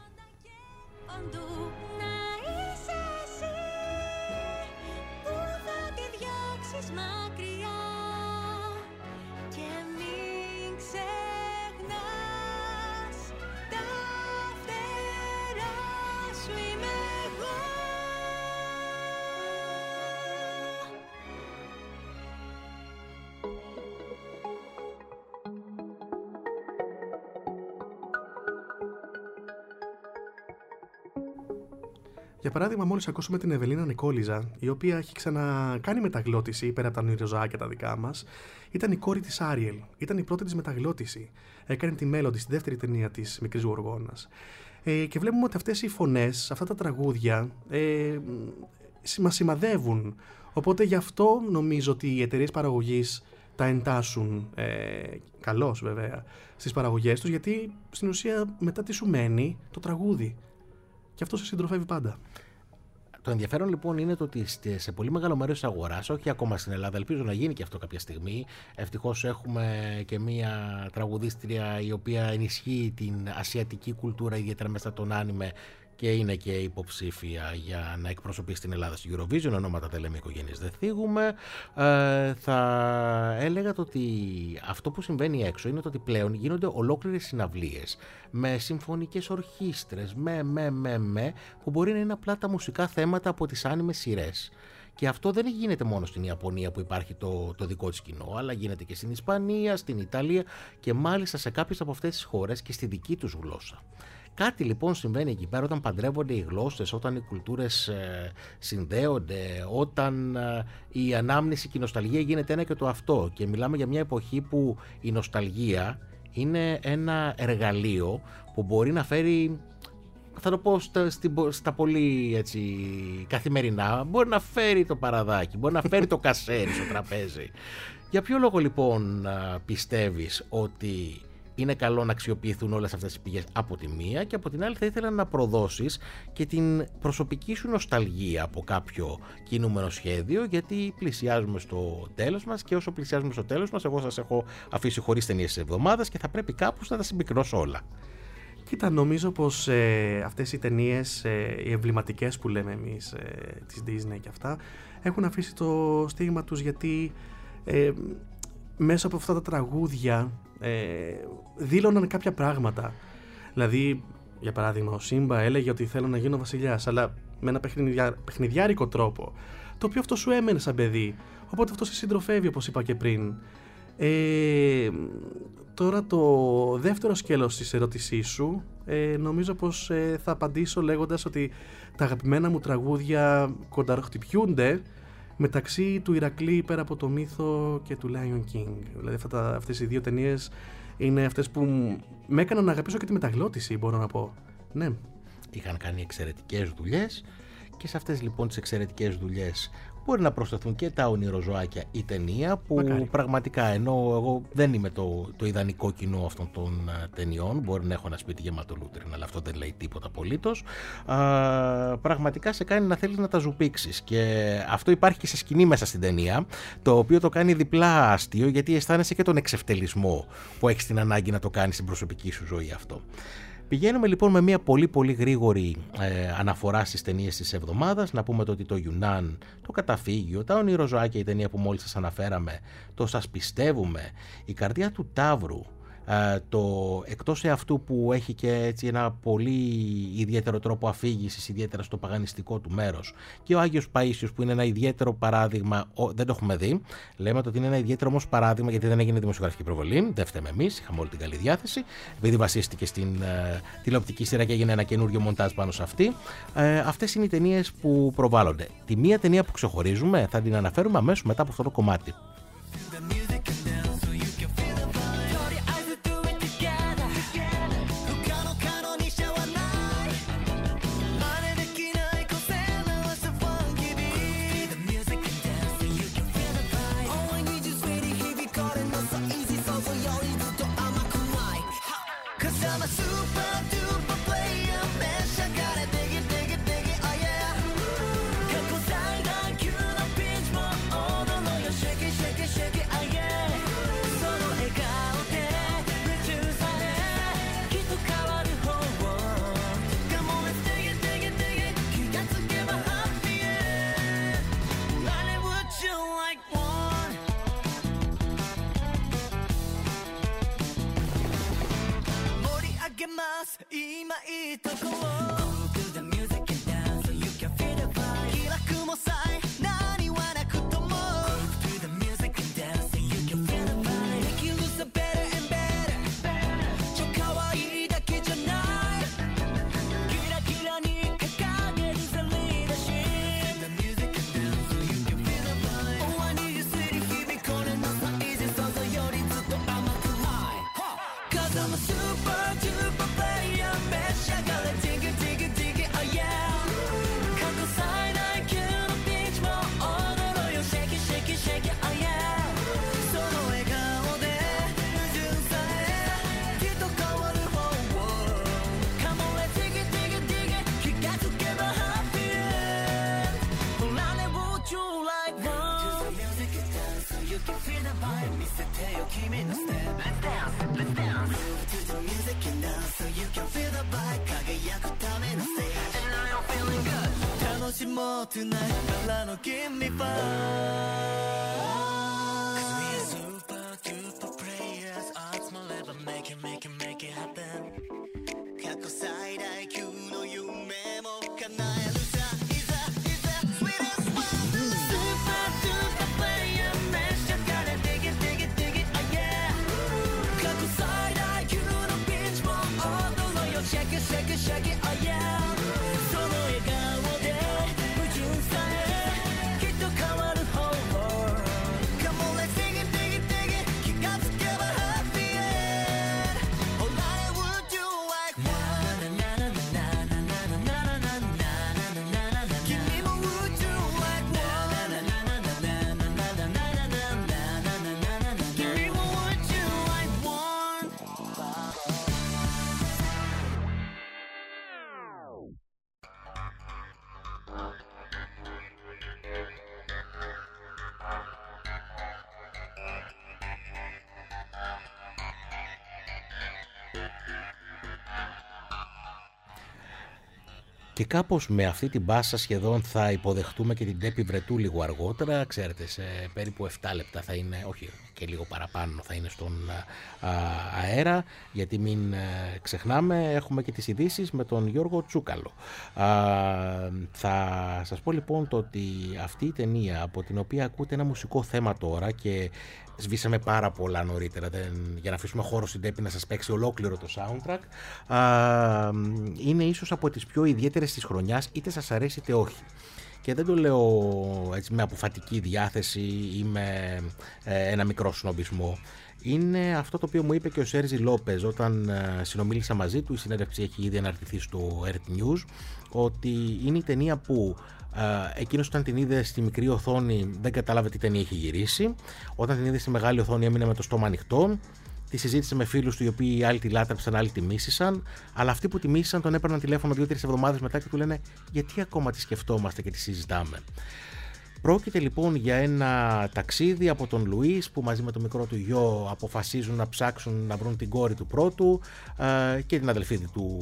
Για παράδειγμα, μόλις ακούσουμε την Ευελίνα Νικόλιζα, η οποία έχει ξανακάνει μεταγλώτηση πέρα από τα νυροζάκια τα δικά μας, ήταν η κόρη της Άριελ. Ήταν η πρώτη της μεταγλώτηση. Έκανε τη Μέλοντι στη δεύτερη ταινία της Μικρής Γοργόνας. Ε, και βλέπουμε ότι αυτές οι φωνές, αυτά τα τραγούδια, ε, μα σημαδεύουν. Οπότε γι' αυτό νομίζω ότι οι εταιρείες παραγωγής τα εντάσσουν ε, καλώς βέβαια στις παραγωγές τους, γιατί στην ουσία μετά τι σου μένει το τραγούδι. Και αυτό σε συντροφεύει πάντα. Το ενδιαφέρον λοιπόν είναι το ότι στε- σε πολύ μεγάλο μέρος της αγοράς, όχι ακόμα στην Ελλάδα, ελπίζω να γίνει και αυτό κάποια στιγμή. Ευτυχώς έχουμε και μία τραγουδίστρια η οποία ενισχύει την ασιατική κουλτούρα, ιδιαίτερα μέσα στον άνιμε και είναι και υποψήφια για να εκπροσωπήσει την Ελλάδα στην Eurovision, ονόματα τα λέμε οικογένειες δεν θίγουμε. Ε, θα έλεγα το ότι αυτό που συμβαίνει έξω είναι το ότι πλέον γίνονται ολόκληρες συναυλίες με συμφωνικές ορχήστρες, με, με, με, με, που μπορεί να είναι απλά τα μουσικά θέματα από τις άνιμες σειρές. Και αυτό δεν γίνεται μόνο στην Ιαπωνία που υπάρχει το, το δικό της κοινό, αλλά γίνεται και στην Ισπανία, στην Ιταλία και μάλιστα σε κάποιες από αυτές τις χώρες και στη δική τους γλώσσα. Κάτι λοιπόν συμβαίνει εκεί πέρα όταν παντρεύονται οι γλώσσες, όταν οι κουλτούρες ε, συνδέονται, όταν ε, η ανάμνηση και η νοσταλγία γίνεται ένα και το αυτό. Και μιλάμε για μια εποχή που η νοσταλγία είναι ένα εργαλείο που μπορεί να φέρει θα το πω στα, στην πο- στα πολύ έτσι, καθημερινά, μπορεί να φέρει το παραδάκι, μπορεί να φέρει το κασέρι στο τραπέζι. Για ποιο λόγο λοιπόν α, πιστεύεις ότι είναι καλό να αξιοποιηθούν όλες αυτές τις πηγές από τη μία και από την άλλη θα ήθελα να προδώσεις και την προσωπική σου νοσταλγία από κάποιο κινούμενο σχέδιο γιατί πλησιάζουμε στο τέλος μας και όσο πλησιάζουμε στο τέλος μας εγώ σας έχω αφήσει χωρίς ταινίες της εβδομάδας και θα πρέπει κάπου να τα συμπυκνώσω όλα. Κοίτα, νομίζω πως ε, αυτές οι ταινίες, ε, οι εμβληματικές που λέμε εμείς ε, της Disney και αυτά, έχουν αφήσει το στίγμα τους γιατί ε, μέσα από αυτά τα τραγούδια ε, δήλωναν κάποια πράγματα. Δηλαδή, για παράδειγμα, ο Σύμπα έλεγε ότι θέλω να γίνω βασιλιάς, αλλά με ένα παιχνιδιά, παιχνιδιάρικο τρόπο, το οποίο αυτό σου έμενε σαν παιδί. Οπότε αυτό σε συντροφεύει, όπως είπα και πριν. Ε, τώρα το δεύτερο σκέλος της ερώτησής σου ε, νομίζω πως ε, θα απαντήσω λέγοντας ότι τα αγαπημένα μου τραγούδια κονταροχτυπιούνται μεταξύ του Ηρακλή πέρα από το μύθο και του Lion King. Δηλαδή αυτά τα, αυτές οι δύο ταινίες είναι αυτές που μ- με έκαναν να αγαπήσω και τη μεταγλώτηση μπορώ να πω. Ναι. είχαν κάνει εξαιρετικές δουλειές και σε αυτές λοιπόν τις εξαιρετικές δουλειές μπορεί να προσθεθούν και τα ονειροζωάκια η ταινία που Μακάρι. πραγματικά ενώ εγώ δεν είμαι το, το ιδανικό κοινό αυτών των α, ταινιών μπορεί να έχω ένα σπίτι γεμάτο λούτριν αλλά αυτό δεν λέει τίποτα απολύτως α, πραγματικά σε κάνει να θέλεις να τα ζουπίξεις και αυτό υπάρχει και σε σκηνή μέσα στην ταινία το οποίο το κάνει διπλά αστείο γιατί αισθάνεσαι και τον εξευτελισμό που έχεις την ανάγκη να το κάνεις στην προσωπική σου ζωή αυτό. Πηγαίνουμε λοιπόν με μια πολύ πολύ γρήγορη ε, αναφορά στις ταινίες της εβδομάδας. Να πούμε το ότι το Yunan, το Καταφύγιο, τα ονειροζωάκια, η ταινία που μόλις σας αναφέραμε, το σας πιστεύουμε, η καρδιά του Ταύρου, ε, το εκτός αυτού που έχει και έτσι ένα πολύ ιδιαίτερο τρόπο αφήγησης, ιδιαίτερα στο παγανιστικό του μέρος και ο Άγιος Παΐσιος που είναι ένα ιδιαίτερο παράδειγμα, ο, δεν το έχουμε δει, λέμε το ότι είναι ένα ιδιαίτερο όμως παράδειγμα γιατί δεν έγινε δημοσιογραφική προβολή, δεν φταίμε εμείς, είχαμε όλη την καλή διάθεση, επειδή βασίστηκε στην ε, τηλεοπτική σειρά και έγινε ένα καινούριο μοντάζ πάνω σε αυτή. Ε, αυτές είναι οι ταινίες που προβάλλονται. Τη μία ταινία που ξεχωρίζουμε θα την αναφέρουμε αμέσως μετά από αυτό το κομμάτι. Και κάπως με αυτή την μπάσα σχεδόν θα υποδεχτούμε και την Τέπη Βρετού λίγο αργότερα. Ξέρετε, σε περίπου 7 λεπτά θα είναι, όχι και λίγο παραπάνω θα είναι στον α, αέρα. Γιατί μην ε, ξεχνάμε, έχουμε και τις ειδήσεις με τον Γιώργο Τσούκαλο. Α, θα σας πω λοιπόν το ότι αυτή η ταινία από την οποία ακούτε ένα μουσικό θέμα τώρα και σβήσαμε πάρα πολλά νωρίτερα δεν, για να αφήσουμε χώρο στην Τέπη να σας παίξει ολόκληρο το soundtrack α, είναι ίσως από τις πιο ιδιαίτερες της χρονιάς είτε σας αρέσει είτε όχι και δεν το λέω έτσι με αποφατική διάθεση ή με ε, ένα μικρό σνομπισμό είναι αυτό το οποίο μου είπε και ο Σέρζι Λόπεζ όταν ε, συνομίλησα μαζί του η συνέντευξη έχει ήδη αναρτηθεί στο Earth News ότι είναι η ταινία που ε, εκείνος όταν την είδε στη μικρή οθόνη δεν κατάλαβε τι ταινία έχει γυρίσει. Όταν την είδε στη μεγάλη οθόνη έμεινε με το στόμα ανοιχτό. Τη συζήτησε με φίλους του οι οποίοι οι άλλοι τη λάτρεψαν, άλλοι τη μίσησαν. Αλλά αυτοί που τη μίσησαν τον έπαιρναν τηλέφωνο δύο-τρεις εβδομάδες μετά και του λένε Γιατί ακόμα τη σκεφτόμαστε και τη συζητάμε. Πρόκειται λοιπόν για ένα ταξίδι από τον Λουίς που μαζί με το μικρό του γιο αποφασίζουν να ψάξουν να βρουν την κόρη του πρώτου ε, και την αδελφή του,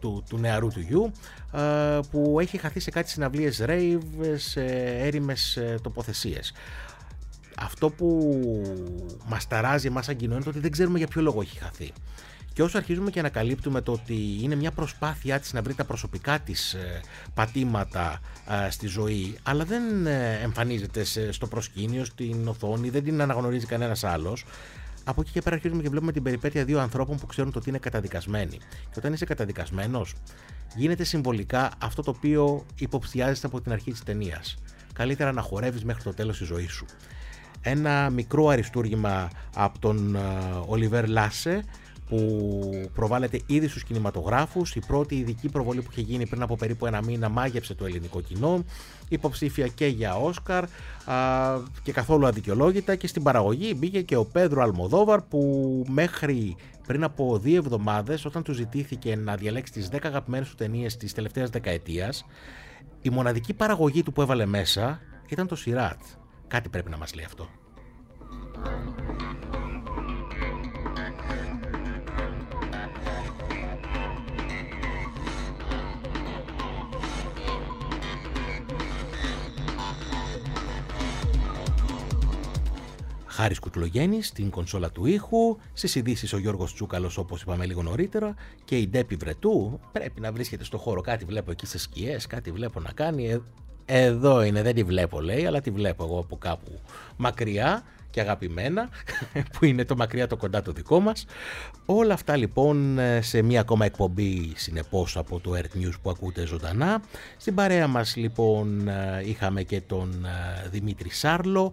του, του νεαρού του γιου ε, που έχει χαθεί σε κάτι συναυλίες rave σε έρημες ε, τοποθεσίες. Αυτό που μας ταράζει εμάς σαν κοινό είναι το ότι δεν ξέρουμε για ποιο λόγο έχει χαθεί. Και όσο αρχίζουμε και ανακαλύπτουμε το ότι είναι μια προσπάθειά της να βρει τα προσωπικά της ε, πατήματα ε, στη ζωή, αλλά δεν ε, εμφανίζεται σε- στο προσκήνιο, στην οθόνη, δεν την αναγνωρίζει κανένας άλλος, από εκεί και πέρα αρχίζουμε και βλέπουμε την περιπέτεια δύο ανθρώπων που ξέρουν το ότι είναι καταδικασμένοι. Και όταν είσαι καταδικασμένος, γίνεται συμβολικά αυτό το οποίο υποψιάζεσαι από την αρχή της ταινίας. Καλύτερα να χορεύεις μέχρι το τέλος της ζωής σου. Ένα μικρό αριστούργημα από τον Ολιβέρ Λάσε που προβάλλεται ήδη στους κινηματογράφους. Η πρώτη ειδική προβολή που είχε γίνει πριν από περίπου ένα μήνα μάγεψε το ελληνικό κοινό. Υποψήφια και για Όσκαρ α, και καθόλου αδικαιολόγητα και στην παραγωγή μπήκε και ο Πέδρο Αλμοδόβαρ που μέχρι πριν από δύο εβδομάδες όταν του ζητήθηκε να διαλέξει τις 10 αγαπημένες του ταινίες της τελευταίας δεκαετίας η μοναδική παραγωγή του που έβαλε μέσα ήταν το Σιράτ. Κάτι πρέπει να μας λέει αυτό. Χάρης Κουκλογέννη στην κονσόλα του ήχου, στις ειδήσεις ο Γιώργος Τσούκαλος όπως είπαμε λίγο νωρίτερα και η Ντέπη Βρετού πρέπει να βρίσκεται στο χώρο. Κάτι βλέπω εκεί σε σκιές, κάτι βλέπω να κάνει. Ε, εδώ είναι, δεν τη βλέπω λέει, αλλά τη βλέπω εγώ από κάπου μακριά και αγαπημένα, που είναι το μακριά το κοντά το δικό μας. Όλα αυτά λοιπόν σε μία ακόμα εκπομπή συνεπώς από το Earth News που ακούτε ζωντανά. Στην παρέα μας λοιπόν είχαμε και τον Δημήτρη Σάρλο,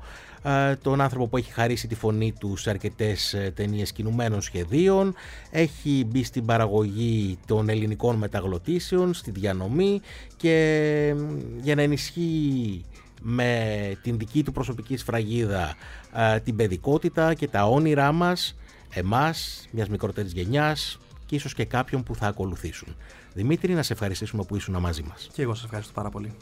τον άνθρωπο που έχει χαρίσει τη φωνή του σε αρκετές ταινίες κινουμένων σχεδίων, έχει μπει στην παραγωγή των ελληνικών μεταγλωτήσεων, στη διανομή και για να ενισχύει με την δική του προσωπική σφραγίδα α, την παιδικότητα και τα όνειρά μας, εμάς, μιας μικρότερης γενιάς και ίσως και κάποιον που θα ακολουθήσουν. Δημήτρη, να σε ευχαριστήσουμε που ήσουν μαζί μας. Και εγώ σας ευχαριστώ πάρα πολύ.